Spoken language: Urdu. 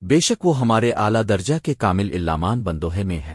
بے شک وہ ہمارے اعلیٰ درجہ کے کامل علامان بندوہے میں ہے۔